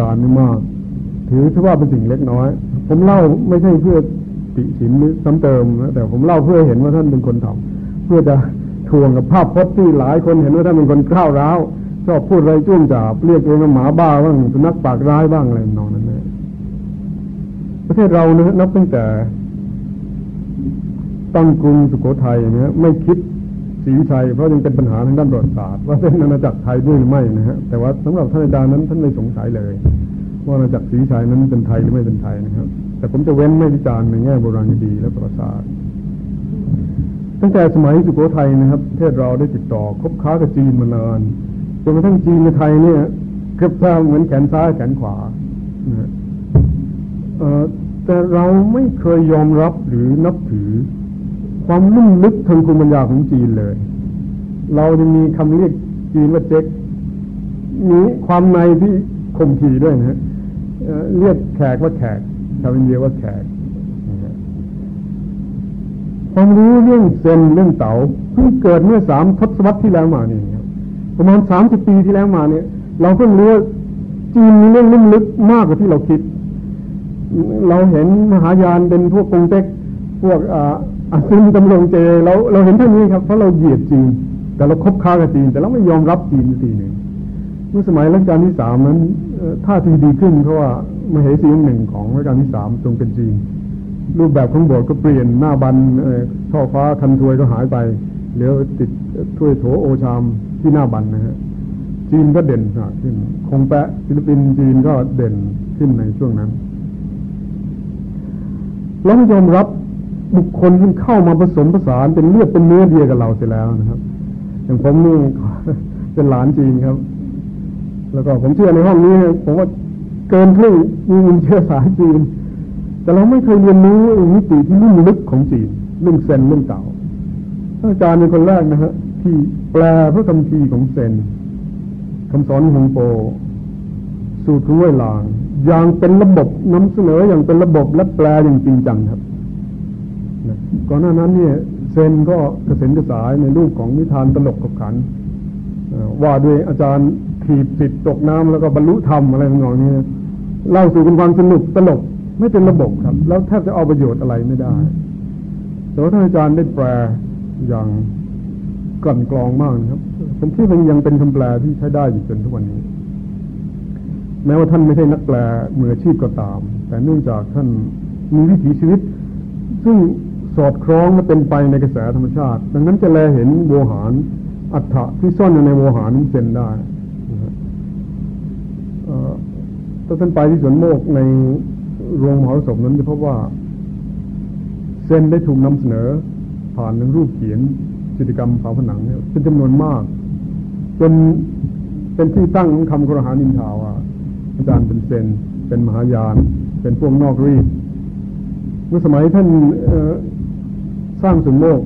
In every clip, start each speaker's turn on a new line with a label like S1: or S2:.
S1: การมาก ถือว่าเป็นสิ่งเล็กน้อย ผมเล่าไม่ใช่เพื่อติฉินหรือซ้ำเติมนะแต่ผมเล่าเพื่อเห็นว่าท่านเป็นคนทำเพื่อจะทวงกับภาพพจน์ที่หลายคนเห็นว่าท่านเป็นคนข้าวร้าวชอบพูดอะไรจุ้งจ่าเรียกเองว่าหมาบ้าบ้างสุนัขปากร้ายบ้างอะไรนองนั้นนะประเทศเรานะนับตั้งแต่ตั้งกรุงสุโขทัยเนะไม่คิด ศรีชัยเพราะยังเป็นปัญหาทางด้านประวัติศาสตร์ว่าเป็นอาณาจักรไทยด้วยหรือไม่นะฮะแต่ว่าสำหรับท่านอาจารย์นั้นท่านไม่สงสัยเลย ว่าอาณาจักรศรีชัยนั้นเป็นไทยหรือไม่เป็นไทยนะครับ แต่ผมจะเว้นไม่วิจารณ์ในแง่โบราณคดีและประวัติศาสตร์ตั้งแต่สมัยสุโขทัยนะครับประเทศเราได้ติดต่อคบค้ากับจีนมานานจนกระทั่งจีนกับไทยเนี่ยเกือบจะเหมือนแขนซ้ายแขนขวานะแต่เราไม่เคยยอมรับหรือนับถือ ความลุ่มลึกทางภูมิปัญญาของจีนเลย เราจะมีคำเรียกจีนว่าเจ๊กมีความในที่คมขีด้วยนะฮะเรียกแขกว่าแขกชาวอินเดียว่าแขกความรู้เรื่องเซนเรื่องเต๋าเพิ่งเกิดเมื่อสามทศวรรษที่แล้วมานี่ครับประมาณสามสิบปีที่แล้วมาเนี่ย เราเพิ่งรู้จีนมีเรื่องลึกลึกมากกว่าที่เราคิด เราเห็นมหายานเป็นพวกกงเต็กพวกอา ซินตำรงเจเราเราเห็นเท่านี้ครับ เพราะเราเหยียดจีน แต่เราคบค้ากับจีน แต่เราไม่ยอมรับจีนทีหนึ่งเมื่อสมัยรัชกาลที่สามนั้นท่าทีดีขึ้นเพราะว่ามเหสีหนึ่งของรัชกาลที่สามทรงเป็นจีน รูปแบบของโบสถ์ก็เปลี่ยนหน้าบันช่อฟ้าคันทวยก็หายไปเหลือติดถ้วยโถโอชามที่หน้าบันนะฮะจีนก็เด่นขึ้น คงแปะฟิลปินจีนก็เด่นขึ้นในช่วงนั้นเราไม่ยอมรับ บุคคลที่เข้ามาผสมผสานเป็นเลือดเป็นเนื้อเดียวกับเราเสียแล้วนะครับ อย่างผมนี่เป็นหลานจีนครับ แล้วก็ผมเชื่อในห้องนี้ผมว่าเกินครึ่งมีเชื้อสายจีน แต่เราไม่เคยเรียนรู้มิติที่ลุ่มลึกของจีนเรื่องเซนเรื่องเก่าอาจารย์เป็นคนแรกนะฮะที่แปลพระคำพีของเซนคำสอนของโปสูตรของเวลาง อย่างเป็นระบบนำเสนออย่างเป็นระบบและแปลอย่างจริงจังครับ ก่อนหน้านั้นเนี่ยเซนก็กระเซ็นกระสายในรูปของนิทานตลกกับขันว่าด้วยอาจารย์ถีบติดตกน้ำแล้วก็บรรลุธรรมอะไรต่างๆนี้เล่าสู่กันฟังสนุกตลกไม่เป็นระบบครับ แล้วแทบจะเอาประโยชน์อะไรไม่ได้ แต่ว่าท่านอาจารย์ได้แปลอย่างกลั่นกรองมากนะครับ ผมคิดว่ายังเป็นคำแปลที่ใช้ได้อยู่จนทุกวันนี้ แม้ว่าท่านไม่ใช่นักแปลมืออาชีพก็ตาม แต่เนื่องจากท่านมีวิถีชีวิต ซึ่ง อดคล้องและเป็นไปในกระแสธรรมชาติ ดังนั้นจะแลเห็นโวหารอัฏฐะที่ซ่อนอยู่ในโวหารนั้เซนได้ถ้าท่านไปที่สวนโมกในโรงมหาสมนั้นจะพบว่าเซนได้ถูกนำเสนอ ผ่านในรูปเขียนจิตกรรมฝาผนังเนี่ยเป็นจำนวนมากจนเป็นที่ตั้งของคำกรหานินทาว่าอาจารย์เป็นเซนเป็นมหายาน เป็นพวกนอกรีดเมื่อสมัยท่าน สร้างสุนโลก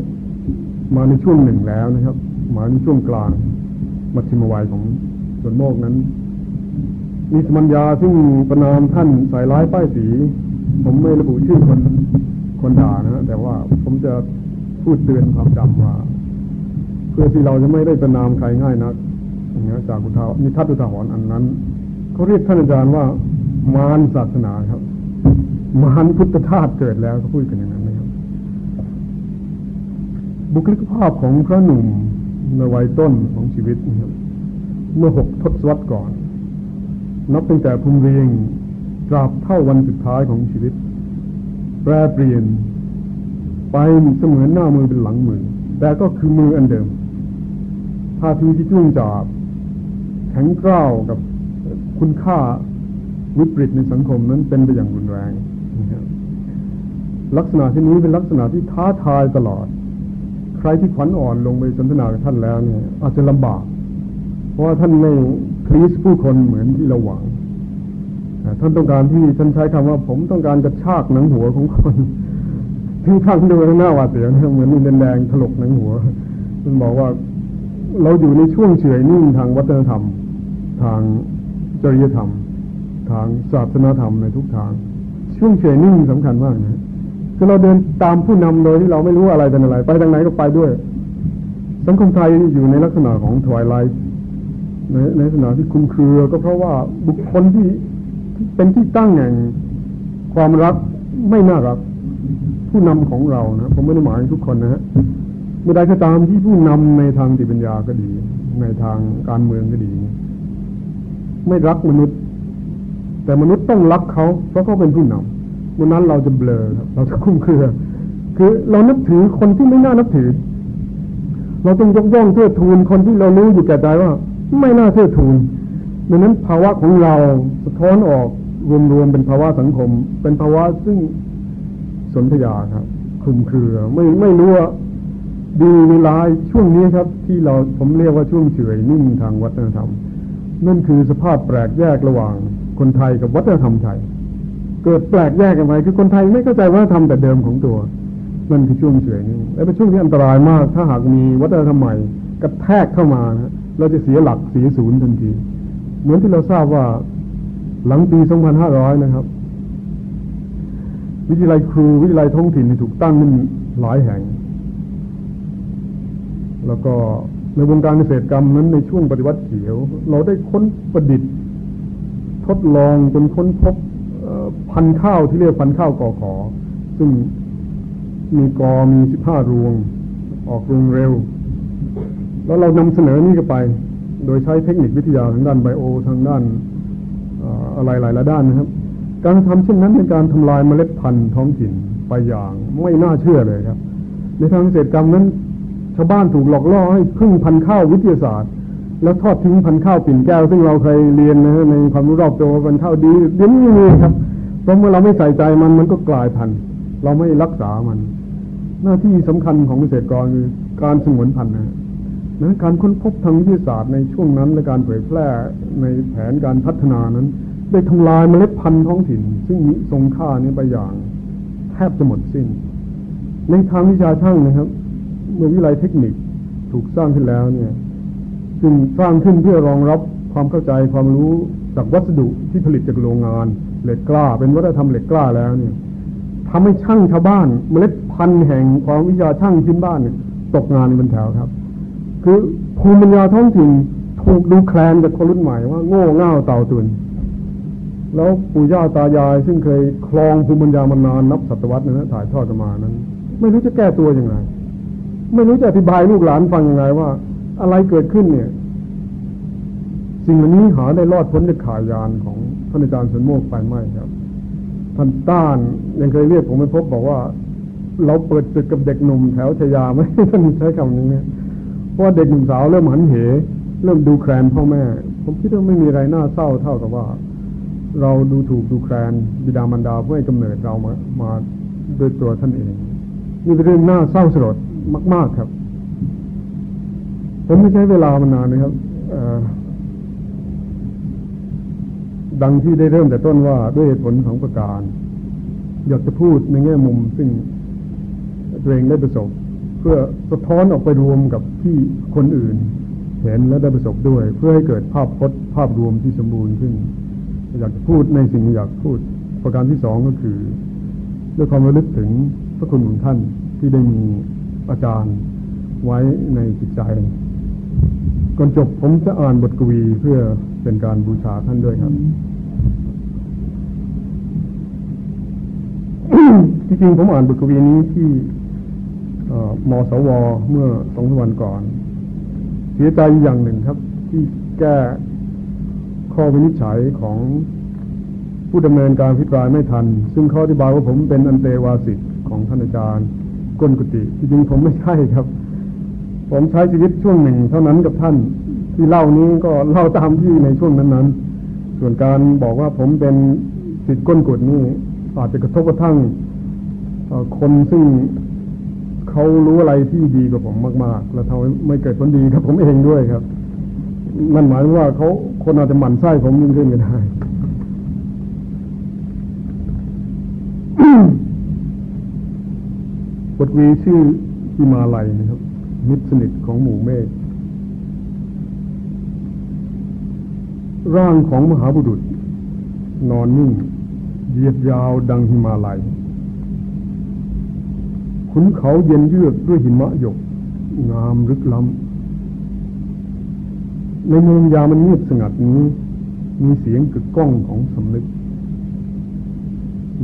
S1: มาในช่วงหนึ่งแล้วนะครับ มาในช่วงกลางมัชชิมวัยของส่วนโมกนั้น มีสมัญญาซึ่งประนามท่านใส่ร้ายป้ายสี ผมไม่ระบุชื่อคนคนด่านะแต่ว่าผมจะพูดเตือนความจำว่าเพื่อที่เราจะไม่ได้ประนามใครง่ายนักอย่างนี้จากอุทามีทัศอุทาหรณ์อันนั้นเขาเรียกท่านอาจารย์ว่ามารศาสนาครับ มารพุทธทาสเกิดแล้วเขาพูดกันอย่างนั้น บุคลิกภาพของพระหนุ่มในวัยต้นของชีวิตนะครับเมื่อหกทศวรรษก่อน นับตั้งแต่ภูมิเรียงตราบเท่าวันสุดท้ายของชีวิต แปรเปลี่ยน ไปเสมือนหน้ามือเป็นหลังมือ แต่ก็คือมืออันเดิมท่าทีที่จุ่งจาบ แข็งกร้าวกับคุณค่าวิปริตในสังคมนั้นเป็นไปอย่างรุนแรง ลักษณะที่นี้เป็นลักษณะที่ท้าทายตลอด รที่ขวัญอ่อนลงไปสนทนากับท่านแล้วเนี่ย อาจจะลำบาก เพราะว่าท่านไม่คลีสผู้คนเหมือนที่เราหวังท่านต้องการที่ท่านใช้คำว่า ผมต้องการกระชากหนังหัวของคนที่ท่านดูหน้าหวาดเสียวเหมือนมีแดงถลกหนังหัวท่านบอกว่าเราอยู่ในช่วงเฉยนิ่งทางวัฒนธรรม ทางจริยธรรม ทางศาสนาธรรมในทุกทาง ช่วงเฉยนิ่งสำคัญมากนะ คือเราเดินตามผู้นำโดยที่เราไม่รู้อะไรเป็นอะไร ไปทางไหนก็ไปด้วย สังคมไทยอยู่ในลักษณะของถวายไลท์ในในลักษณะที่คุมเครือ ก็เพราะว่าบุคคลที่เป็นที่ตั้งแห่งความรักไม่น่ารัก ผู้นำของเรานะผมไม่ได้หมายทุกคนนะฮะเมื่อใดก็ตามที่ผู้นำในทางจิตปัญญาก็ดี ในทางการเมืองก็ดี ไม่รักมนุษย์ แต่มนุษย์ต้องรักเขาเพราะเขาเป็นผู้นำ เมื่อนั้นเราจะเบลอครับ เราจะคุ้มเครือ คือเรานับถือคนที่ไม่น่านับถือ เราต้องยกย่องเทิดทูนคนที่เรารู้อยู่แก่ใจว่า ไม่น่าเทิดทูนดังนั้นภาวะของเราสะท้อนออกรวมๆเป็นภาวะสังคม เป็นภาวะซึ่งสนธยาครับคลุมเครือไม่ไม่รู้ว่าดีเวลาช่วงนี้ครับ ที่เราผมเรียกว่าช่วงเฉยนิ่งทางวัฒนธรรม นั่นคือสภาพแปลกแยกระหว่างคนไทยกับวัฒนธรรมไทย เกิดแปลกแยกกันไปคือคนไทยไม่เข้าใจวัฒนธรรมแต่เดิมของตัวนั่นคือช่วงเฉยนิ่งและเป็นช่วงที่อันตรายมาก ถ้าหากมีวัฒนธรรมใหม่กระแทกเข้ามานะเราจะเสียหลักเสียศูนย์ทันที เหมือนที่เราทราบว่าหลังปี 2500 นะครับ วิทยาลัยครูวิทยาลัยท้องถิ่นถูกตั้งขึ้นหลายแห่ง แล้วก็ในวงการเกษตรกรรมนั้นในช่วงปฏิวัติเขียว เราได้ค้นประดิษฐ์ ทดลองจนค้นพบ พันข้าวที่เรียกพันข้าวกอขอ ซึ่งมีกอมีสิบห้ารวง ออกรวงเร็ว แล้วเรานำเสนอนี่ก็ไป โดยใช้เทคนิควิทยาทางด้านไบโอทางด้านอะไรหลายด้านนะครับ การทำเช่นนั้นเป็นการทำลายเมล็ดพันธุ์ท้องถิ่นไปอย่างไม่น่าเชื่อเลยครับ ในทางเกษตรกรรมนั้นชาวบ้านถูกหลอกล่อให้พึ่งพันข้าววิทยาศาสตร์ แล้วทอดทิ้งพันข้าวปิ่นแก้ว ซึ่งเราเคยเรียนนะในความรู้รอบตัวพันข้าวดีเดี๋ยวนี้ไม่มีครับ เพราะเมื่อเราไม่ใส่ใจมันมันก็กลายพันธุ์ เราไม่รักษามัน หน้าที่สำคัญของเกษตรกรคือการสงวนพันธุ์นะนะการค้นพบทางวิทยาศาสตร์ในช่วงนั้น และการเผยแพร่ในแผนการพัฒนานั้น ได้ทำลายเมล็ดพันธุ์ท้องถิ่น ซึ่งมีทรงค่านี้ไปอย่างแทบจะหมดสิ้น ในทางวิชาช่างนะครับ เมื่อวิไลเทคนิคถูกสร้างขึ้นแล้วเนี่ยซึ่งสร้างขึ้นเพื่อรองรับความเข้าใจความรู้จากวัสดุที่ผลิตจากโรงงาน เหล็กกล้า เป็นวัฒนธรรมเหล็กกล้าแล้วเนี่ยทำให้ช่างชาวบ้านเมล็ดพันธุ์แห่งความวิชาช่างพื้นบ้านเนี่ยตกงานในบรรแถวครับ คือภูมิปัญญาท้องถิ่นถูกดูแคลนจากคนรุ่นใหม่ว่าโง่เง่าเต่าตุนแล้วปู่ย่าตายาย ซึ่งเคยคลองภูมิปัญญามานานนับศตวรรษนะถ่ายทอดกันมานั้น ไม่รู้จะแก้ตัวยังไง ไม่รู้จะอธิบายลูกหลานฟังยังไงว่า อะไรเกิดขึ้นเนี่ย สิ่งเหล่านี้หาได้รอดพ้นจากขายานของ ท่านอาจารย์สนโมกไฟไหมครับ ท่านต้านยังเคยเรียกผมไปพบบอกว่า เราเปิดศึกกับเด็กหนุ่มแถวชยาไหมท่านใช้คำนี้เนี่ยเพราะเด็กหนุ่มสาวเริ่มหันเห เริ่มดูแคลนพ่อแม่ ผมคิดว่าไม่มีอะไรน่าเศร้าเท่ากับว่า เราดูถูกดูแคลนบิดามารดาเพื่อให้กำเนิดเรามามาโดยตัวท่านเอง นี่เป็นเรื่องน่าเศร้าสลดมาก ๆครับ ผมไม่ใช้เวลามานานนะครับ ดังที่ได้เริ่มแต่ต้นว่าด้วยผลของประการ อยากจะพูดในแง่มุมซึ่งตัวเองได้ประสบ เพื่อสะท้อนออกไปรวมกับที่คนอื่น เห็นและได้ประสบด้วย เพื่อให้เกิดภาพพจน์ภาพรวมที่สมบูรณ์ขึ้น อยากจะพูดในสิ่งอยากพูด ประการที่สองก็คือ ด้วยความระลึกถึงพระคุณของท่านที่ได้มีอาจารย์ไว้ในจิตใจ ก่อนจบผมจะอ่านบทกวีเพื่อเป็นการบูชาท่านด้วยครับ ที่จริงผมอ่านบทกวีนี้ที่มสวเมื่อสองวันก่อน เสียใจอย่างหนึ่งครับ ที่แก้ข้อวินิจฉัยของผู้ดำเนินการพิจารณาไม่ทัน ซึ่งข้ออธิบายว่าผมเป็นอันเตวาสิกของท่านอาจารย์ก้นกุฏิจริงๆผมไม่ใช่ครับ ผมใช้ชีวิตช่วงหนึ่งเท่านั้นกับท่าน ที่เล่านี้ก็เล่าตามที่ในช่วงนั้นๆ ส่วนการบอกว่าผมเป็นสิทธิ์ก้นกุฏนี่อาจจะกระทบกระทั่งคนซึ่งเขารู้อะไรที่ดีกว่าผมมาก ๆ และทำให้ไม่เกิดผลดีกับผมเองด้วยครับนั่นหมายว่าเขาคนอาจจะหมั่นไส้ผมยิ่งขึ้นก็ได้บทวีชื่ออิมาลัยนะครับ มิตรสนิทของหมู่เมฆร่างของมหาบุรุษ นอนนิ่งเหยียดยาวดังหิมาลัย ขุนเขาเย็นเยือกด้วยหิมะหยก งามลึกล้ำ ในเมืองยามันเงียบสงัดนี้ มีเสียงกึกก้องของสำนึก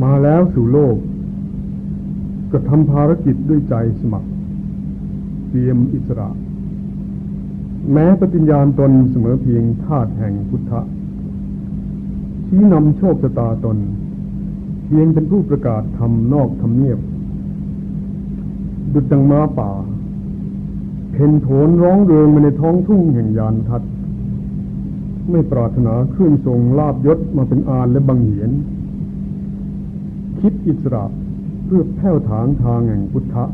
S1: มาแล้วสู่โลกกระทำภารกิจด้วยใจสมัคร เตรียมอิสระ แม้ปฏิญญาณตนเสมอเพียงธาตุแห่งพุทธะชี้นำโชคชะตาตน เพียงเป็นผู้ประกาศทำนอกทำเนียบ ดุจดังม้าป่า เพ่นโผนร้องเริงมาในท้องทุ่งแห่งยานทัด ไม่ปรารถนาขึ้นทรงลาบยศมาเป็นอานและบังเหียน คิดอิสระเพื่อแผ้วถางทางแห่งพุทธะ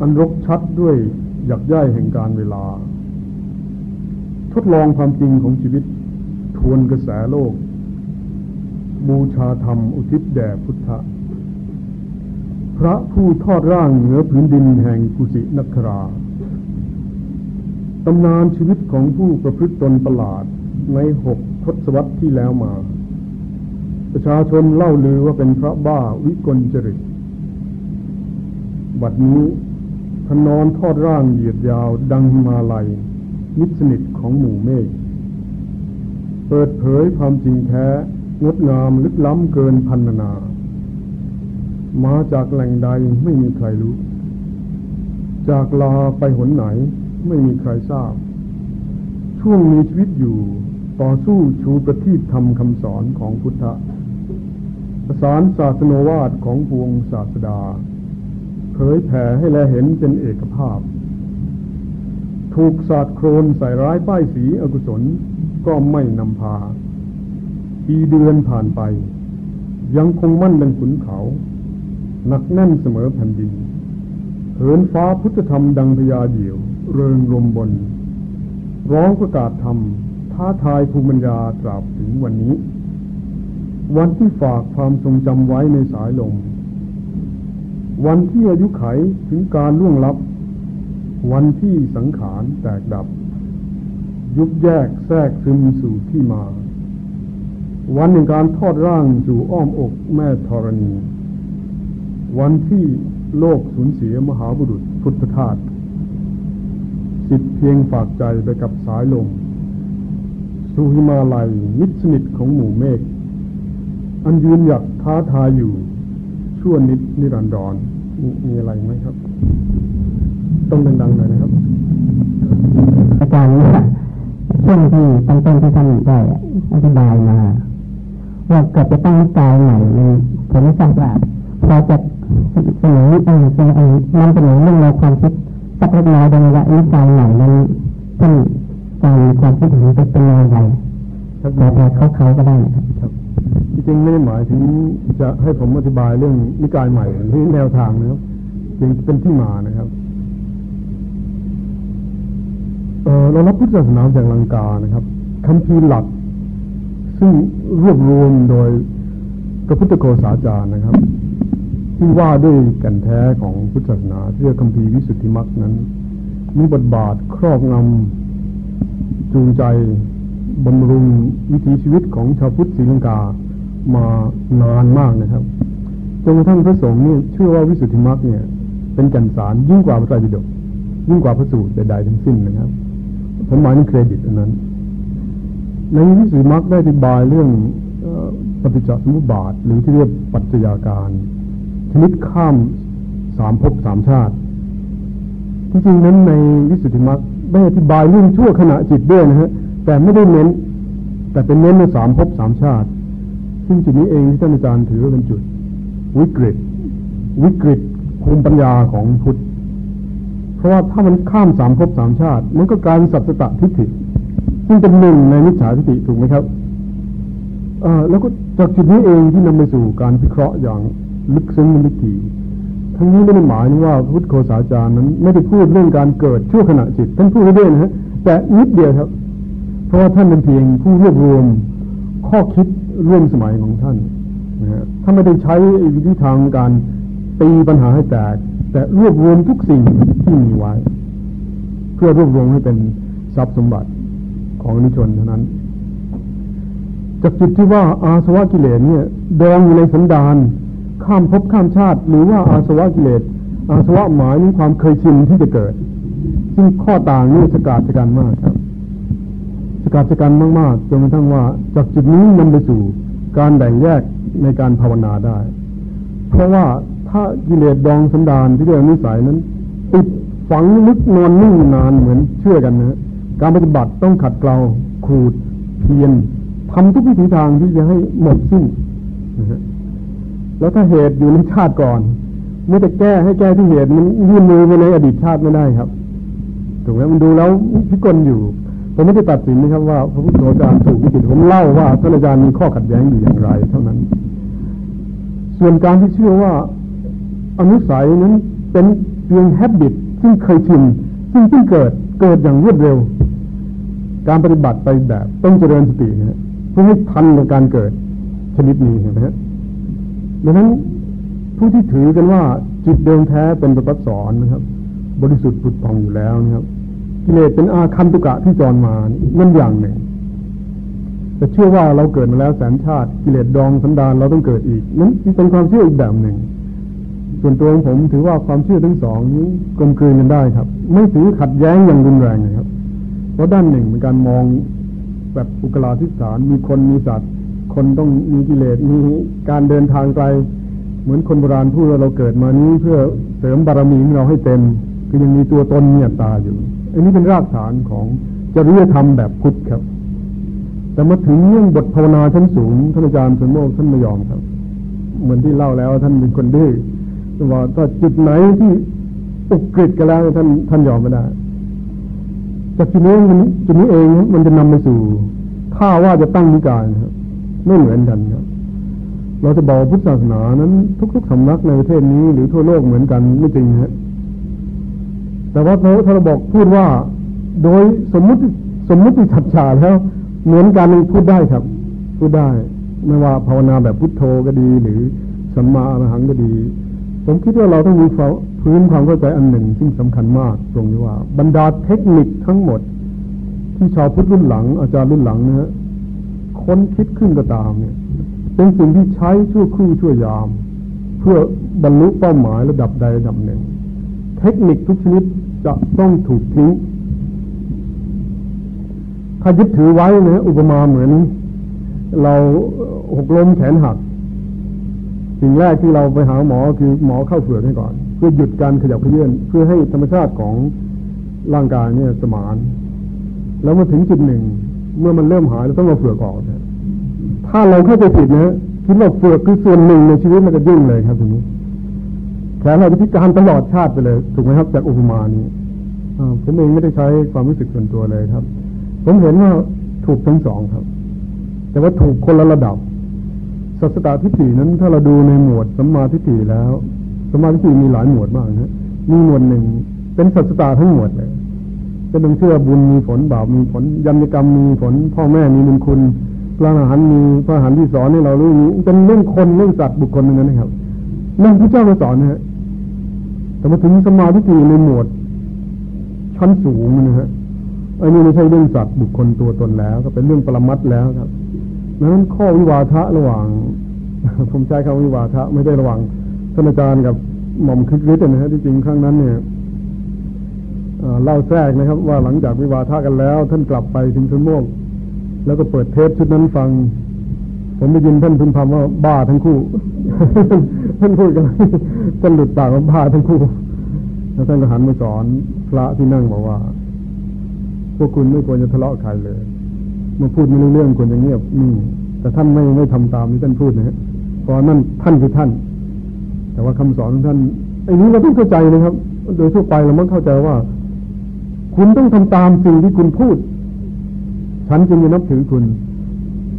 S1: อันรกชัดด้วยหยักย่ายแห่งการเวลา ทดลองความจริงของชีวิต ทวนกระแสโลก บูชาธรรมอุทิศแด่พุทธะพระผู้ทอดร่างเหนือพื้นดินแห่งกุสินคราตำนานชีวิตของผู้ประพฤติตนประหลาดในหกทศวรรษที่แล้วมา ประชาชนเล่าลือว่าเป็นพระบ้าวิกลจริต บัดนี้ พนอนทอดร่างเหยียดยาวดังมาลัยมิสนิทของหมู่เมฆเปิดเผยความจริงแท้ งดงามลึกล้ำเกินพันนา มาจากแหล่งใดไม่มีใครรู้ จากลาไปหนไหนไม่มีใครทราบ ช่วงมีชีวิตอยู่ต่อสู้ชูประทีปทำคำสอนของพุทธะประสานศาสนวาดของปวงศาสดา เผยแผ่ให้แลเห็นเป็นเอกภาพ ถูกศาสตร์โครนใส่ร้ายป้ายสีอกุศลก็ไม่นำพา ปีเดือนผ่านไป ยังคงมั่นเป็นขุนเขา หนักแน่นเสมอแผ่นดินเหินฟ้าพุทธธรรมดังพญาเดี่ยว เริงลมบน ร้องประกาศธรรม ท้าทายภูมิปัญญาตราบถึงวันนี้ วันที่ฝากความทรงจำไว้ในสายลม วันที่อายุไขถึงการล่วงลับ วันที่สังขารแตกดับ ยุบแยกแทรกซึมสู่ที่มา วันแห่งการทอดร่างสู่อ้อมอกแม่ธรณี วันที่โลกสูญเสียมหาบุรุษพุทธทาสสิทธิเพียงฝากใจไปกับสายลมสู่หิมาลัยมิตรสนิทของหมู่เมฆอันยืนหยัดท้าทายอยู่ ชั่วนิดนิรันดรมีมีอะไรไหมครับ ต้องดังๆหน่อยนะครับ
S2: อาจารย์เนี่ยช่วงที่ตั้งต้นที่ท่านได้อธิบายมาว่าเกิดจะตั้งนิกายใหม่ผมไม่ทราบว่าพอจะเสนอเออเป็นเออนำเสนอเรื่องแนวความคิดสักเล็กน้อยดังว่านิกายใหม่นั้นท่านการความคิดเห็นเป็นยังไงครับแต่เขาเขาก็ได้ครับ
S1: จริงไม่ได้หมายถึงจะให้ผมอธิบายเรื่องนิกายใหม่หรือแนวทางนะครับจึงเป็นที่มานะครับเเรารับพุทธศาสนาจากลังกานะครับคำพีหลัก ซึ่งรวบรวมโดยพระพุทธโกษาจารย์นะครับ ที่ว่าด้วยกันแท้ของพุทธศาสนาที่เรียกคำพีวิสุทธิมรรคนั้น มีบทบาทครอบงำจูงใจบำรุงวิถีชีวิตของชาวพุทธศรีลังกา มานานมากนะครับจนกระทั่งพระสงฆ์นี่เชื่อว่าวิสุทธิมรรคเนี่ย เป็นกันสารยิ่งกว่าพระไตรปิฎกยิ่งกว่าพระสูตรใดๆทั้งสิ้นนะครับผมหมายถึงเครดิตอันนั้น ในวิสุทธิมรรคได้อธิบายเรื่องปฏิจจสมุปบาท หรือที่เรียกปัจจัยาการ ชนิดข้ามสามภพสามชาติที่จริงนั้นในวิสุทธิมรรคได้อธิบายเรื่องชั่วขณะจิตด้วยนะฮะแต่ไม่ได้เน้น แต่เป็นเน้นในสามภพสามชาติ ซึ่งจุดนี้เองที่ท่านอาจารย์ถือว่าเป็นจุด วิกฤต วิกฤตภูมิปัญญาของพุทธ เพราะว่าถ้ามันข้ามสามภพสามชาติ มันก็กลายเป็นสัจตะทิฏฐิซึ่งเป็นหนึ่งในมิจฉาทิฏฐิถูกไหมครับอแล้วก็จากจุดนี้เองที่นำไปสู่การพิเคราะห์อย่างลึกซึ้งลึกถี่ทั้งนี้ไม่ได้หมายว่าพุทธโคสาจารย์นั้น ไม่ได้พูดเรื่องการเกิดชั่วขณะจิตท่านพูดไว้ด้วยนะฮะแต่นิดเดียวครับ เพราะว่าท่านเป็นเพียงผู้รวบรวม ข้อคิดร่วมสมัยของท่านนะฮะถ้าไม่ได้ใช้วิธีทางการตีปัญหาให้แตก แต่รวบรวมทุกสิ่งที่มีไว้ เพื่อรวบรวมให้เป็นทรัพย์สมบัติของนิชนเท่านั้น จากจุดที่ว่าอาสวะกิเลสเนี่ยดองอยู่ในสันดานข้ามภพข้ามชาติ หรือว่าอาสวะกิเลสอาสวะหมายถึงความเคยชินที่จะเกิด ซึ่งข้อต่างนี่สกาดกันมากครับ กัดกันมากๆจนกระทั่งว่าจากจุดนี้นำไปสู่การแบ่งแยกในการภาวนาได้ เพราะว่าถ้ากิเลสดองสันดานที่เรียกนิสัยนั้น ติดฝังลึกนอนนิ่งนานเหมือนเชื่อกันนะการปฏิบัติต้องขัดเกลาขูดเพียนทำทุกวิถีทางที่จะให้หมดสิ้นแล้วถ้าเหตุอยู่ในชาติก่อนไม่จะแก้ให้แก้ที่เหตุมันยื่นมือไปในอดีตชาติไม่ได้ครับถูกไหมมันดูแล้วพิกลอยู่ ผมไม่ได้ตัดสินนะครับว่าพระพุทธอาจารย์ถูกผิดผมเล่าว่าท่านอาจารย์มีข้อขัดแย้งอยู่อย่างไร เท่านั้น ส่วนการที่เชื่อว่าอนุสัยนั้นเป็นเพียงแฮบบิตซึ่งเคยชินซึ่งเพิ่งเกิดเกิดอย่างรวดเร็ว การปฏิบัติไปแบบต้องเจริญสตินะเพื่อให้ทันในการเกิดชนิดนี้นะฮะดังนั้นผู้ที่ถือกันว่าจิตเดิมแท้เป็นประพัสสอนนะครับ บริสุทธิ์ผุดผ่องอยู่แล้วนะครับ กิเลสเป็นอาคันตุกะที่จรมานั่นอย่างหนึ่งแต่เชื่อว่าเราเกิดมาแล้วแสนชาติกิเลสดองสันดานเราต้องเกิดอีกนั้นเป็นความเชื่ออีกแบบหนึ่ง ส่วนตัวของผมถือว่าความเชื่อทั้งสองนี้กลมกลืนกันได้ครับ ไม่ถือขัดแย้งอย่างรุนแรงนะครับ เพราะด้านหนึ่งเป็นการมองแบบอุกลาทิสานมีคนมีสัตว์ คนต้องมีกิเลสมีการเดินทางไกล เหมือนคนโบราณพูดว่าเราเกิดมานี้เพื่อเสริมบารมีของเราให้เต็ม คือยังมีตัวตนเนี่ยตาอยู่ อันนี้เป็นรากฐานของจริยธรรมแบบพุทธครับ แต่มาถึงเรื่องบทภาวนาชั้นสูงท่านอาจารย์สมโมกท่านไม่ยอมครับ เหมือนที่เล่าแล้วท่านเป็นคนดื้อว่าถ้าจุดไหนที่อุกฤษกันแล้วท่านท่านยอมไม่ได้จากจุดนี้มันจุดนี้เองมันจะนำไปสู่ถ้าว่าจะตั้งนิกายครับไม่เหมือนกันครับเราจะบอกพุทธศาสนานั้น ทุกๆสำนักในประเทศนี้หรือทั่วโลกเหมือนกันไม่จริงฮะ แต่ว่าถ้าเราบอกพูดว่าโดยสมมุติสมมุติฉัดฉาแล้วเหมือนกันพูดได้ครับ พูดได้ ไม่ว่าภาวนาแบบพุทโธก็ดี หรือสัมมาอรหังก็ดี ผมคิดว่าเราต้องมีพื้นความเข้าใจอันหนึ่งซึ่งสำคัญมากตรงที่ว่า บรรดาเทคนิคทั้งหมด ที่ชาวพุทธรุ่นหลัง อาจารย์รุ่นหลังนะฮะค้นคิดขึ้นก็ตามเนี่ย เป็นสิ่งที่ใช้ชั่วครู่ชั่วยาม เพื่อบรรลุเป้าหมายระดับใดระดับหนึ่ง เทคนิคทุกชนิด จะต้องถูกทิ้งถ้ายึดถือไว้นะอุปมาเหมือน เราหกล้มแขนหัก สิ่งแรกที่เราไปหาหมอคือหมอเข้าเฝือกให้ก่อน เพื่อหยุดการขยับเขยื่อนเพื่อให้ธรรมชาติของร่างกายเนี่ยสมาน แล้วมาถึงจุดหนึ่ง เมื่อมันเริ่มหายเราต้องมาเฝือกออกนถ้าเราเข้าใจผิดนะคิดว่าเฝือกคือส่วนหนึ่งในชีวิตมันจะยุ่งเลยครับทีนี้ แขนเราจะพิการตลอดชาติไปเลย ถูกไหมครับ จากอุปมานี้ผมเองไม่ได้ใช้ความรู้สึกส่วนตัวเลยครับ ผมเห็นว่าถูกทั้งสองครับ แต่ว่าถูกคนละระดับสัสตทิฏฐินั้นถ้าเราดูในหมวดสัมมาทิฏฐิแล้วสัมมาทิฏฐิมีหลายหมวดมากนะมีหมวดหนึ่งเป็นสัสตาทั้งหมวดเลยจะต้องเชื่อบุญมีผลบาปมีผลยันกรรมมีผล พ่อแม่มีบุญคุณพระอรหันต์มีพระอรหันต์ที่สอนให้เรารู้นี้เป็นเรื่องคนเรื่องสัตว์บุคคลนึงนนะครับนั่นพระเจ้ามาสอนนะฮะ แต่มาถึงสมาธิในหมวด ชั้นสูงนะฮะอันนี้ไม่ใช่เรื่องสัตว์บุคคลตัวตนแล้ว ก็เป็นเรื่องปรมัตแล้วครับนั้นข้อวิวาทะระหว่าง ผมใช้คำวิวาทะไม่ได้ระหว่างท่านอาจารย์กับหม่อมคึกฤทธิ์นะฮะที่จริงครั้งนั้นเนี่ยเล่าแทรกนะครับ ว่าหลังจากวิวาทะกันแล้ว ท่านกลับไปถึงสมโมก แล้วก็เปิดเทปชุดนั้นฟัง ผมได้ยินท่านพึมพำว่าบ้าทั้งคู่ท่านพูดกันท่านหลุดปากว่าบ้าทั้งคู่ แล้วท่านก็หันมาสอนพระที่นั่งบอกว่า พวกคุณไม่ควรจะทะเลาะใครเลยเมื่อพูดไม่รู้เรื่องควรจะเงียบนี่แต่ท่านไม่ไม่ทำตามที่ท่านพูดนะฮะเพราะนั่นท่านคือท่าน แต่ว่าคำสอนของท่านไอ้นี้เราต้องเข้าใจนะครับ โดยทั่วไปเราต้องเข้าใจว่า คุณต้องทำตามสิ่งที่คุณพูด ฉันจึงจะนับถือคุณ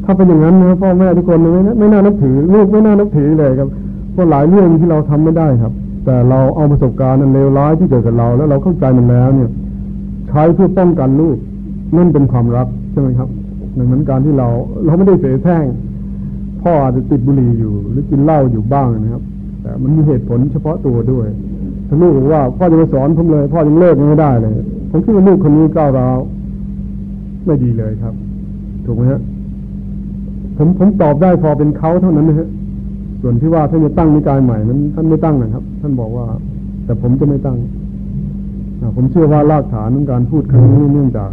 S1: ถ้าเป็นอย่างนั้นนะพ่อแม่ทุกคนไม่ไม่น่านับถือ ลูกไม่น่านับถือเลยครับเพราะหลายเรื่องที่เราทำไม่ได้ครับ แต่เราเอาประสบการณ์อันเลวร้ายที่เกิดกับเรา แล้วเราเข้าใจมันแล้วเนี่ย ใช้เพื่อป้องกันลูกนั่นเป็นความรักใช่ไหมครับดังนั้นการที่เราเราไม่ได้เสแสร้งพ่ออาจจะติดบุหรี่อยู่ หรือกินเหล้าอยู่บ้างนะครับ แต่มันมีเหตุผลเฉพาะตัวด้วยถ้าลูกบอกว่าพ่อจะมาสอนผมเลย พ่อยังเลิกไม่ได้เลยผมคิดว่าลูกคนนี้ก้าวร้าวไม่ดีเลยครับ ถูกไหมฮะ ผมผมตอบได้พอเป็นเขาเท่านั้นนะฮะส่วนที่ว่าท่านจะตั้งนิกายใหม่นั้นท่านไม่ตั้งนะครับ ท่านบอกว่า แต่ผมจะไม่ตั้งผมเชื่อว่ารากฐานของการพูดครั้งนี้เนื่องจาก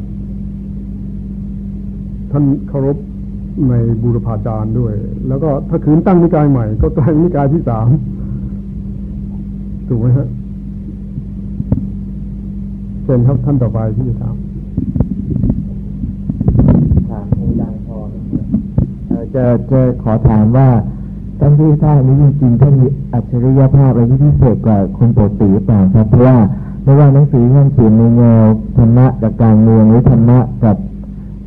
S1: ท่านเคารพในบูรพาจารย์ด้วย แล้วก็ถ้าคืนตั้งนิกายใหม่ ก็ตั้งนิกายที่สามถูกไหมฮะเชิญครับท่านต่อไปที่จะถาม
S3: ถามดังพอ จะจะขอถามว่าท่านที่ท่านนี้จริงๆท่านมีอัจฉริยภาพอะไรที่พิเศษกว่าคนปกติหรือเปล่าครับเพราะว่าไม่ว่าหนังสือท่านเขียนในแนวธรรมะกับการเมืองหรือธรรมะกับ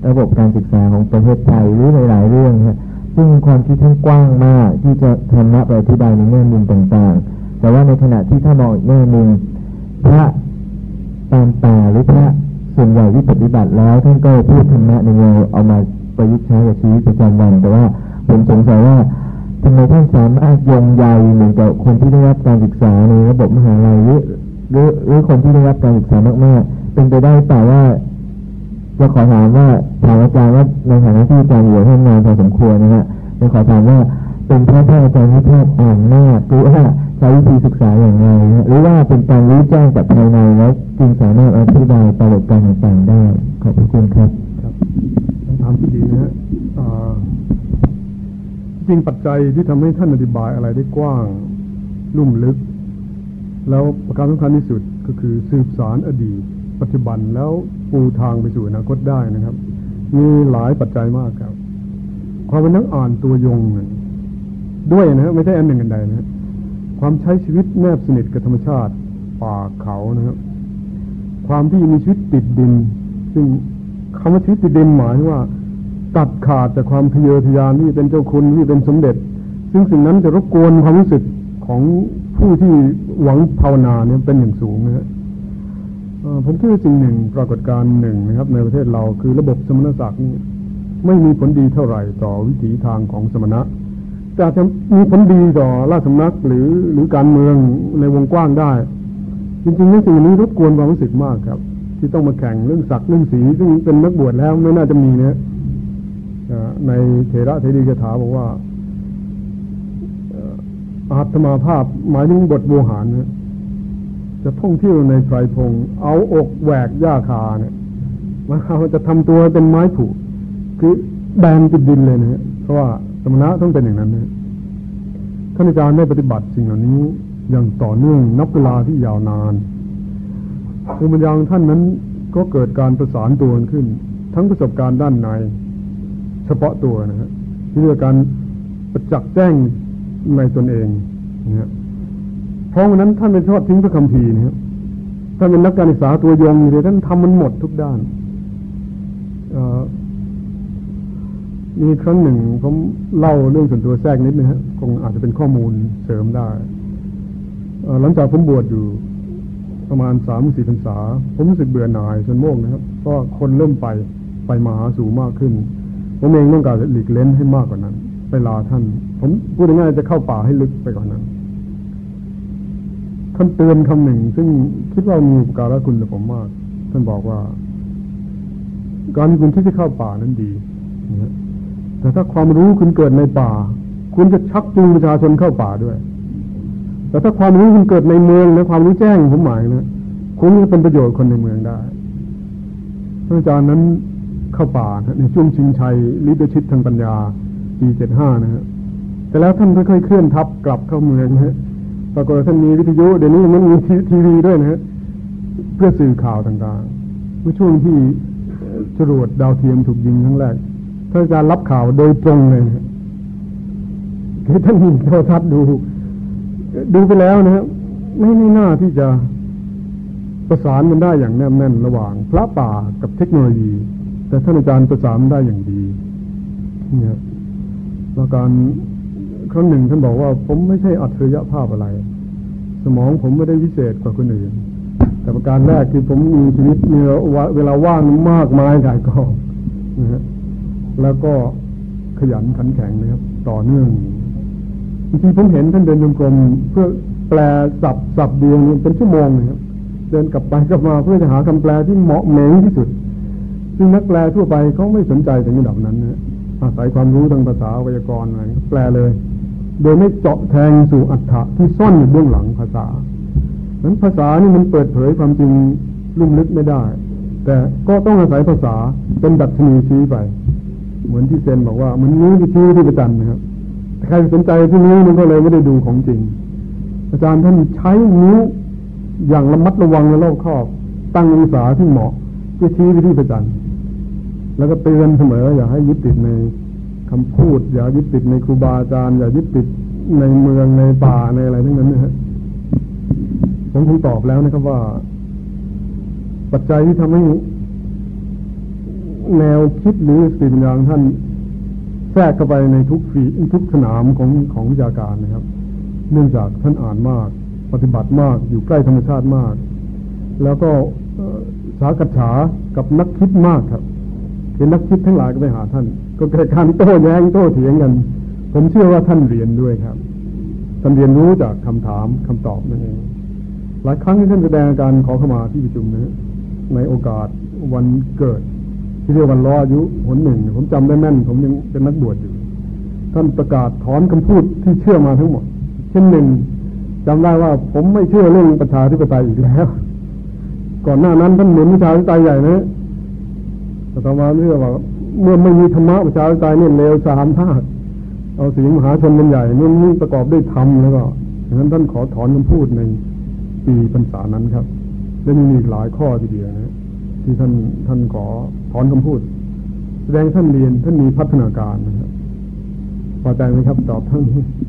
S3: ระบบการศึกษาของประเทศไทยหรือหลาย ๆ เรื่องฮะซึ่งความคิดท่านกว้างมากที่จะธรรมะไปอธิบายในแง่มุมต่างๆ แต่ว่าในขณะที่ถ้ามองอีกแง่มุมพระตามตาหรือพระส่วนใหญ่ที่ปฏิบัติแล้วท่านก็พูดธรรมะในแนวเอามา ประยุกต์ใช้กับชีวิตประจำวัน แต่ว่าผมสงสัยว่าทำไมท่านสามารถยงใยเหมือนกับคนที่ได้รับการศึกษาในระบบมหาลัยหรือหรือหรือคนที่ได้รับการศึกษามากๆเป็นไปได้แต่ว่าจะขอถามว่าถามอาจารย์ว่าในฐานะที่อาจารย์อยู่ให้นานพอสมควรนะฮะจะขอถามว่าเป็นเพราะท่านอาจารย์ที่ชอบอ่านมากหรือว่าใช้วิธีศึกษาอย่างไรหรือว่าเป็นการรู้แจ้งจากภายในแล้วจึงสามารถอธิบายประวัติการต่างๆได้ขอบคุณครับครับา
S1: มที่ดีนะฮะจริงปัจจัยที่ทำให้ท่านอธิบายอะไรได้กว้างลุ่มลึก แล้วประการสำคัญที่สุดก็คือสืบสารอดีต ปัจจุบันแล้วปูทางไปสู่อนาคตได้นะครับ มีหลายปัจจัยมากครับ ความเป็นนักอ่านตัวยงด้วยนะไม่ใช่อันหนึ่งอันใดนะความใช้ชีวิตแนบสนิทกับธรรมชาติ ป่าเขานะครับความที่มีชีวิตติดดิน ซึ่ง คำว่าชีวิตติดดินหมายว่า ตัดขาดจากความทะเยอทะยานที่เป็นเจ้าคุณที่เป็นสมเด็จ ซึ่งสิ่งนั้นจะรบกวนความรู้สึกของผู้ที่หวังภาวนาเนี่ยเป็นอย่างสูงนะฮะผมคิดว่าสิ่งหนึ่งปรากฏการณ์หนึ่งนะครับ ในประเทศเราคือระบบสมณศักดิ์นี่ไม่มีผลดีเท่าไหร่ต่อวิถีทางของสมณะแต่จะมีผลดีต่อราชสำนักหรือหรือการเมืองในวงกว้างได้ จริงๆเรื่องสิ่งนี้รบกวนความรู้สึกมากครับ ที่ต้องมาแข่งเรื่องศักดิ์เรื่องสีซึ่งเป็นนักบวชแล้วไม่น่าจะมีนะในเทระเทรีกถาบอกว่าอาตมาภาพหมายถึงบทโวหารเนี่ยจะท่องเที่ยวในไตรพงเอาอกแหวกหญ้าคาเนี่ยมาเขาจะทำตัวเป็นไม้ผูกคือแบนติดดินเลยนะเพราะว่าสมณะต้องเป็นอย่างนั้นนะท่านอาจารย์ได้ปฏิบัติสิ่งเหล่านี้อย่างต่อเนื่องนับเวลาที่ยาวนาน ภูมิปัญญาของท่านนั้นก็เกิดการประสานตัวขึ้น ทั้งประสบการณ์ด้านใน เฉพาะตัวนะฮะที่เรียกการประจักษ์แจ้งในตนเองนะฮะเพราะวันนั้นท่านไม่ชอบทิ้งพระคัมภีนะครับท่านเป็นนักการศึกษาตัวยงเลยท่านทำมันหมดทุกด้านมีครั้งหนึ่งผมเล่าเรื่องส่วนตัวแทรกนิดนะฮะคงอาจจะเป็นข้อมูลเสริมได้หลังจากผมบวชอยู่ ประมาณสามสี่พรรษา ผมรู้สึกเบื่อหน่ายจนโมกนะครับเพราะคนเริ่มไปไปมาหาสู่มากขึ้น ผมเองต้องการหลีกเล้นให้มากกว่านั้นไปลาท่าน ผมพูดง่ายๆจะเข้าป่าให้ลึกไปกว่านั้นท่านเตือนคำหนึ่ง ซึ่งคิดว่ามีการะคุณกับผมมาก ท่านบอกว่า การคุณที่จะเข้าป่านั้นดีแต่ถ้าความรู้คุณเกิดในป่า คุณจะชักจูงประชาชนเข้าป่าด้วย แต่ถ้าความรู้คุณเกิดในเมืองและความรู้แจ้งผมหมายนะคุณจะเป็นประโยชน์คนในเมืองได้ท่านอาจารย์นั้นเข้าป่าในช่วงชิงชัยลิเดชิตทางปัญญาปีเจ็ดห้านะฮะแต่แล้วท่านค่อยๆเคลื่อนทับกลับเข้าเมืองนะฮะปรากฏท่านมีวิทยุเดี๋ยวนี้มันมีทีวีด้วยนะฮะเพื่อสื่อข่าวต่างๆเมื่อช่วงที่จรวดดาวเทียมถูกยิงครั้งแรกท่านอาจารย์รับข่าวโดยตรงเลยนะคือท่านมีโทรทัศน์ดู ดูไปแล้วนะฮะไม่ไม่น่าที่จะประสานกันได้อย่างแน่นแน่นระหว่าง พระป่ากับเทคโนโลยี แต่ท่านอาจารย์ประสานได้อย่างดีเนี่ยแล้วการครั้งหนึ่งท่านบอกว่า ผมไม่ใช่อัจฉริยภาพอะไร สมองผมไม่ได้พิเศษกว่าคนอื่น แต่ประการแรกคือผมมีชีวิตมีเวลาว่างมากมายหลายกองนะฮะแล้วก็ขยันขันแข็งนะครับ ต่อเนื่อง ทีผมเห็นท่านเดินยงกรมเพื่อแปลสับสับเดียวเป็นชั่วโมงนะครับเดินกลับไปกลับมาเพื่อจะหาคำแปลที่เหมาะเหมงที่สุด ซึ่งนักแปลทั่วไปเขาไม่สนใจถึงระดับนั้นนะอาศัยความรู้ทางภาษาไวยากรณ์อะไรแปลเลย โดยไม่เจาะแทงสู่อัฏฐะที่ซ่อนอยู่เบื้องหลังภาษานั้นภาษานี่มันเปิดเผยความจริงลุ่มลึกไม่ได้ แต่ก็ต้องอาศัยภาษาเป็นดัชนีชี้ไป เหมือนที่เซนบอกว่ามันนี้ที่ชี้ที่ประจันนะครับ ใครสนใจที่นี้วมันก็เลยไม่ได้ดูของจริง อาจารย์ท่านใช้นิ้วอย่างระมัดระวังและรอบคอบ ตั้งองศาที่เหมาะเพื่อชี้ไปที่ประจันแล้วก็เตือนเสมอ อย่าให้ยึดติดในคำพูด อย่ายึดติดในครูบาอาจารย์อย่ายึดติดในเมืองในป่าในอะไรทั้งนั้นนะฮะผมคงตอบแล้วนะครับว่า ปัจจัยที่ทำให้แนวคิดหรือสิ่งอย่างท่าน แทรกเข้าไปในทุกฝีทุกสนามของของวิชาการนะครับ เนื่องจากท่านอ่านมาก ปฏิบัติมากอยู่ใกล้ธรรมชาติมาก แล้วก็สากัจฉากับนักคิดมากครับเห็นนักคิดทั้งหลายก็ไปหาท่าน ก็เกิดการโต้แย้งโต้เถียงกัน ผมเชื่อว่าท่านเรียนด้วยครับท่านเรียนรู้จากคำถามคำตอบนั่นเองหลายครั้งที่ท่านแสดงการขอขมาที่ประชุมนะในโอกาสวันเกิด ที่เรียกวันล้ออายุหนหนึ่งผมจำได้แม่น ผมยังเป็นนักบวชอยู่ ท่านประกาศถอนคำพูดที่เชื่อมาทั้งหมด เช่นหนึ่งจำได้ว่าผมไม่เชื่อเรื่องประชาธิปไตยอีกแล้ว ก่อนหน้านั้นท่านหนุนประชาธิปไตยใหญ่นะแต่ต่อมาเรื่องว่าเมื่อไม่มีธรรมะประชาธิปไตยเนี่ยเลวสามภาคเอาสีมหาชนเป็นใหญ่เมื่นี้ประกอบด้วยธรรมแล้วก็ดังนั้นท่านขอถอนคำพูดในปีพรรษานั้นครับ และมีอีกหลายข้อทีเดียวนะ ที่ท่านท่านขอถอนคำพูด แสดงท่านเรียนท่านมีพัฒนาการนะครับพอใจไหมครับตอบท่าน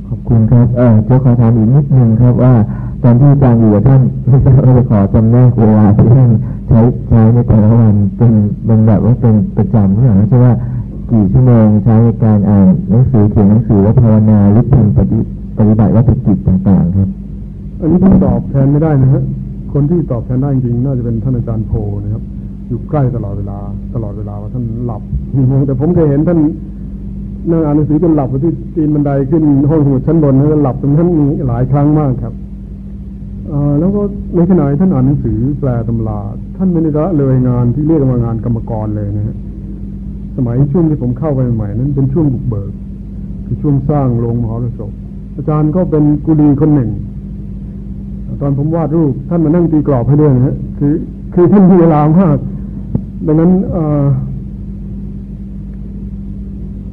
S3: ขอบคุณครับเออจะขอถามอีกนิดนึงครับว่าตอนที่อาจารย์อยู่กับท่านไม่ทราบว่าจะขอจำแนกเวลาที่ท่านใช้ใช้ในแต่ละวันเป็นเป็นแบบว่าเป็นประจำหรือเปล่าไม่ใช่ว่ากี่ชั่วโมงใช้ในการอ่านหนังสือเขียนหนังสือและภาวนาหรือทำปฏิปฏิบัติวัตถุกิจต่างๆครับ
S1: อันนี้ผมตอบแทนไม่ได้นะฮะคนที่ตอบแทนได้จริงน่าจะเป็นท่านอาจารย์โพนะครับ อยู่ใกล้ตลอดเวลา ตลอดเวลาว่าท่านหลับแต่ผมเคยเห็นท่านนั่งอ่านหนังสือจนหลับที่ตีนบันไดขึ้นห้องสมุดชั้นบนแล้วหลับตรงนั้นหลายครั้งมากครับแล้วก็ในขณะท่านอ่านหนังสือแปลตำราท่านไม่ได้ละเลยงานที่เรียกว่างานกรรมกรเลยนะฮะสมัยช่วงที่ผมเข้าไปใหม่นั้นเป็นช่วงบุกเบิก คือช่วงสร้างโรงมหรสพอาจารย์ก็เป็นกุลีคนหนึ่ง ตอนผมวาดรูปท่านมานั่งตีกรอบให้ด้วยนะฮะคือคือท่านมีเวลามาก ดังนั้น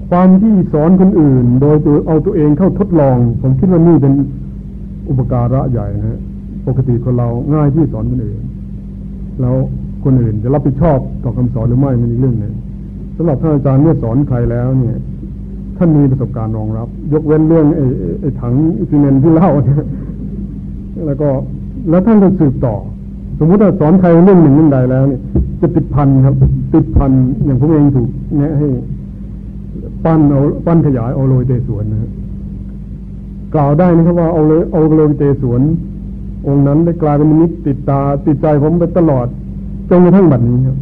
S1: ความที่สอนคนอื่น โดยตัวเอาตัวเองเข้าทดลอง ผมคิดว่านี่เป็นอุปการะใหญ่นะฮะปกติคนเราง่ายที่สอนคนอื่น แล้วคนอื่นจะรับผิดชอบต่อคำสอนหรือไม่มันอีกเรื่องหนึ่งสำหรับท่านอาจารย์เมื่อสอนใครแล้วเนี่ยท่านมีประสบการณ์รองรับ ยกเว้นเรื่องไอ้ไอ้ถังซีเมนที่เล่าเนี่ยแล้วก็แล้วท่านก็สืบต่อ มมติว่าสอนใครเรื่องหนึ่งเรื่องใดแล้วเนี่ยจะติดพันครับ ติดพันอย่างผมเองถูกแนะให้ปั้นเอาปั้นขยายเอาโรยเตสวนนะกล่าวได้นะครับว่าเอาเลยเอาโรยเตสวน องค์นั้นได้กลายเป็นนิตติดตาติดใจผมไปตลอดจนกระทั่งบัดนี้ครับ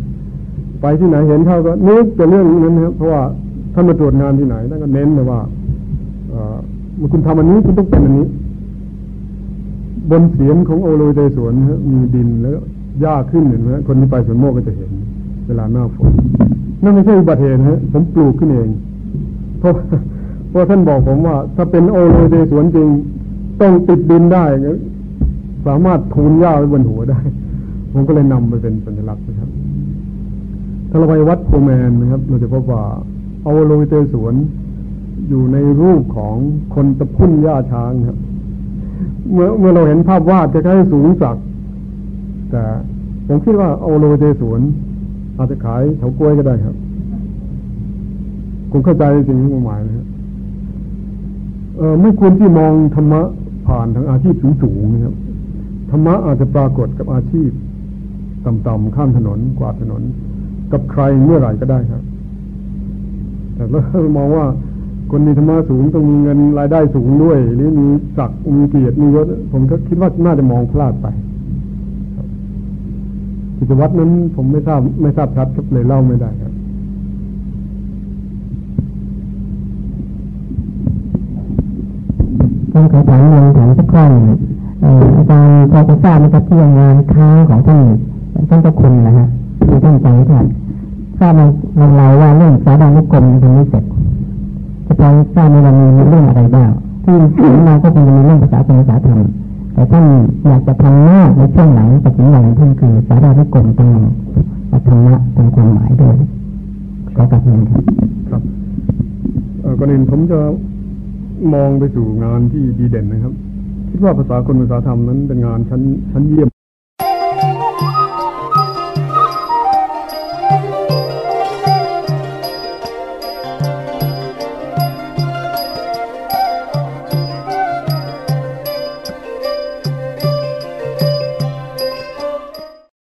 S1: ไปที่ไหนเห็นเขาก็นึกแต่เรื่องนั้นนะครับเพราะว่าท่านมาตรวจงานที่ไหนท่านก็เน้นเลยว่าเมื่อคุณทำอันนี้คุณต้องเป็นอันนี้ บนเสียงของโอโลเตสวนมีดินแล้วหญ้าขึ้นเห็นไหมคนที่ไปสวนโมกก็จะเห็น เวลาหน้าฝนนั่นไม่ใช่อุบัติเหตุฮะผมปลูกขึ้นเอง เพราะเพราะท่านบอกผมว่า ถ้าเป็นโอโลเตสวนจริง ต้องติดดินได้สามารถทูนหญ้าไว้บนหัวได้ ผมก็เลยนำไปเป็นสัญลักษณ์นะครับถ้าเราไปวัดโพแมนนะครับ เราจะพบว่าเอาโลวิเตสวนอยู่ในรูปของคนตะพุ่นหญ้าช้างครับ เมื่อเมื่อเราเห็นภาพวาดคล้ายๆสูงสักแต่ผมคิดว่าเอาโลวิเตสวนอาจจะขายแถวกล้วยก็ได้ครับ คุณเข้าใจสิ่งที่ผมหมายนะครับเออไม่ควรที่มองธรรมะผ่านทางอาชีพสูงๆนะครับธรรมะอาจจะปรากฏกับอาชีพต่ำๆข้ามถนนกวาดถนน กับใครเมื่อไหร่ก็ได้ครับ แต่เรามองว่า คนมีธรรมะสูงต้องมีเงินรายได้สูงด้วย หรือมีศักดิ์มีเกียรติมียศผมก็คิดว่าน่าจะมองพลาดไปกิจวัตรนั้นผมไม่ทราบไม่ทราบชัดครับเลยเล่าไม่ได้ครับ
S2: ต้องขอถามเรื่องของสักข้อหนึ่งอาจารย์พอจะทราบไหมครับที่งานค้างของท่านท่านเจ้าคุณนะฮะที่ท่านใจท่านทราบในเราว่าเรื่องสาดานุกรมยังไม่เสร็จ จะพอทราบในวันนี้มีเรื่องอะไรบ้างที่ที่เราก็คงจะมีเรื่องภาษาภาษาธรรมแต่ท่านอยากจะทำหน้าในช่วงหลังปฏิญญาท่านคือสาดานุกรมตรงธรรมะตรงความหมายด้วยขอกลับเรียนครับ
S1: ครับก่อนอื่นผมจะมองไปสู่งานที่ดีเด่นนะครับ คิดว่าภาษาคนภาษาธรรมนั้นเป็นงานชั้นชั้นเยี่ยม